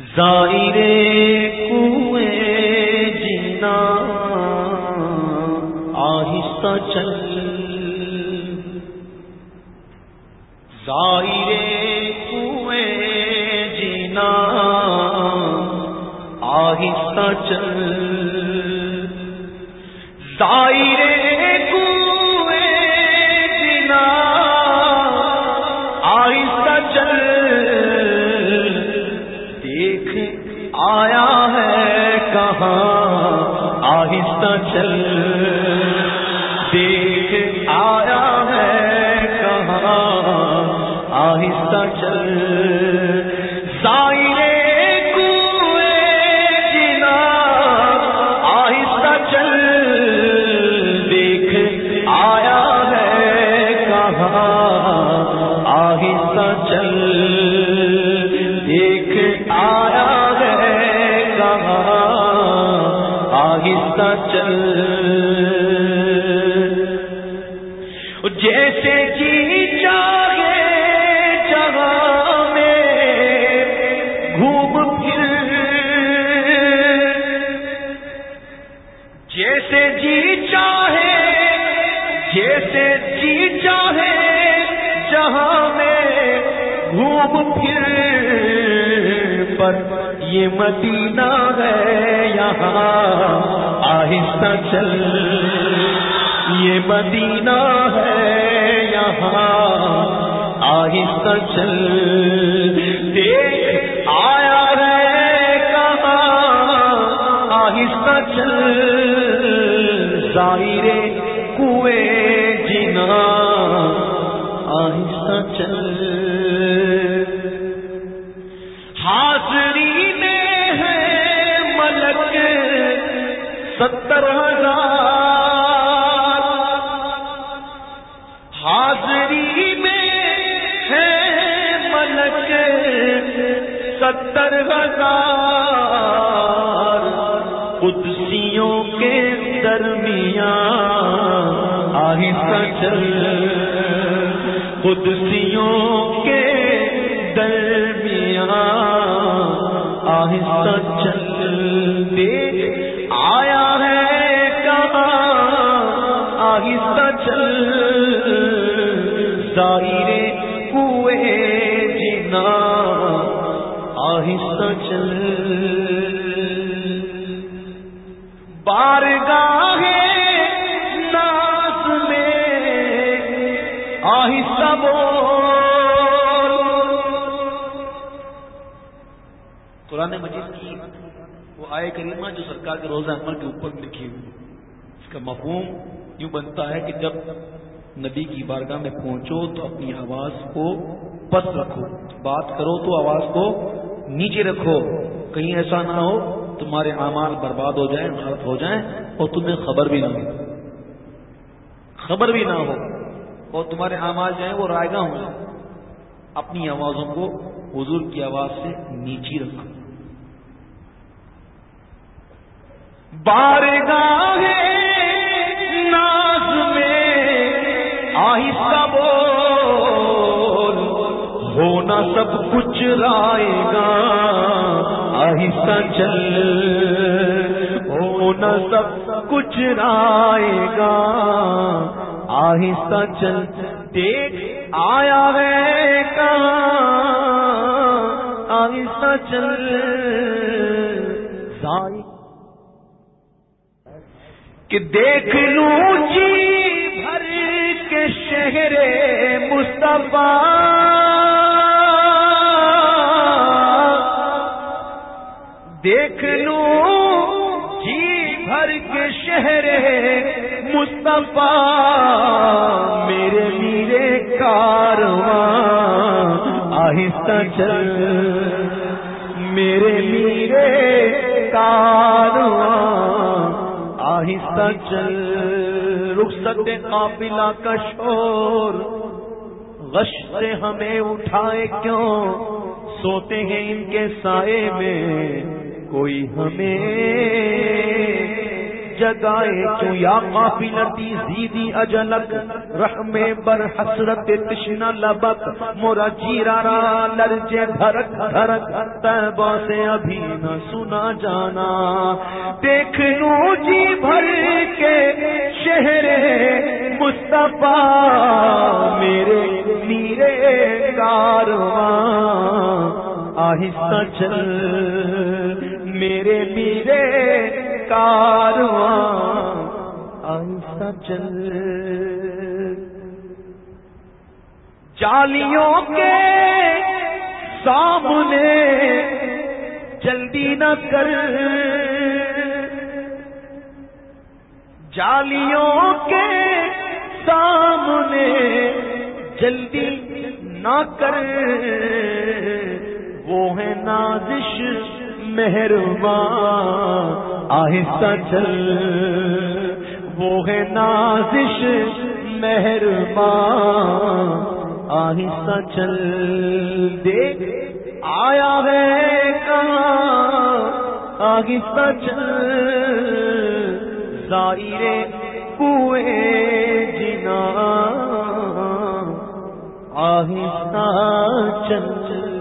ظاہرے کنویں جینا آہستہ چل۔ ظاہرے کنویں جینا آہستہ چل۔ ظاہرے آہستہ چل۔ دیکھ آیا ہے کہاں؟ آہستہ چل۔ چل۔ جیسے جی چاہے جگہ میں گھوم پھر۔ جیسے جی چاہے، جیسے جی چاہے جہاں میں گھوم پھر۔ پر یہ مدینہ ہے یہاں۔ چل۔ یہ مدینہ ہے یہاں، آہستہ چل۔ دیکھ، آیا ہے کہاں؟ آہستہ چل۔ ظاہر کنویں جنا آہستہ چل۔ حاضری میں ہے ملک ستر ہزار۔ قدسیوں کے درمیان آہستہ چل۔ قدسیوں کے درمیان آہستہ چل۔ ظاہرے ہوئے جنا آہستہ چل۔ بار ناس میں آہستہ بول۔ قرآن مجید کی وہ آئے کریمہ جو سرکار کے روزہ عمل کے اوپر لکھی ہوئی اس کا مفہوم یوں بنتا ہے کہ جب نبی کی بارگاہ میں پہنچو تو اپنی آواز کو پس رکھو۔ بات کرو تو آواز کو نیچے رکھو۔ کہیں ایسا نہ ہو تمہارے اعمال برباد ہو جائیں، غلط ہو جائیں اور تمہیں خبر بھی نہ ہو۔ خبر بھی نہ ہو اور تمہارے اعمال جو ہیں وہ رائے گاہ ہو جائیں اپنی آوازوں کو حضور کی آواز سے نیچی رکھو۔ بارگاہ ناز سب کچھ رائے گا، آہستہ چل ہونا سب کچھ رائے گا۔ آہستہ چل، دیکھ آیا ہے کہاں؟ آہستہ چل۔ کہ دیکھ لوں جی بھر کے شہر مصطفیٰ۔ دیکھ لوں جی بھر کے شہر مصطفیٰ، میرے میرے کارواں آہستہ چل۔ میرے میرے کارواں آہستہ چل۔ رخصت قافلہ کا شور، غش سے ہمیں اٹھائے کیوں؟ سوتے ہیں ان کے سائے میں۔ کوئی ہمیں جگائے کیوں یا معافی لتی زیدی اجلک، رحم بر حسرت تشنا لبک، مورا جیرا را لرجے دھرک دھرک تیبا سے ابھی نہ سنا جانا۔ دیکھ لوں جی بھر کے شہر مصطفیٰ، میرے میرے کارواں آہستہ چل۔ میرے میرے کارواں آہستہ چل جالیوں کے سامنے جلدی نہ کر۔ جالیوں کے سامنے جلدی نہ کر۔ وہ ہے نازش۔ مہربان، آہستہ چل۔ وہ ہے نازش مہربان، آہستہ چل۔ دیکھ، آیا ہے کہاں؟ آہستہ چل۔ ظاہرے کوئے جنا آہستہ چل۔